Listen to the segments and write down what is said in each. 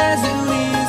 as it leaves.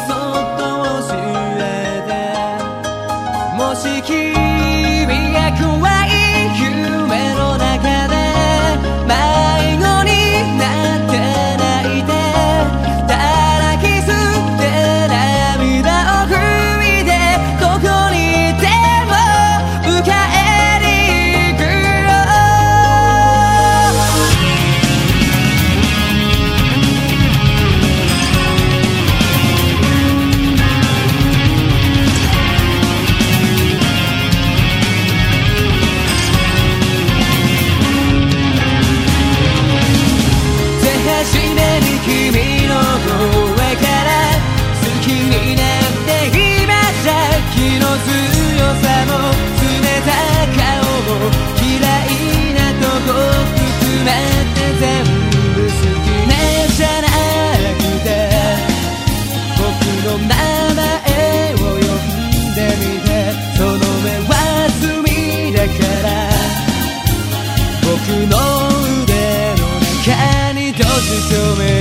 show me.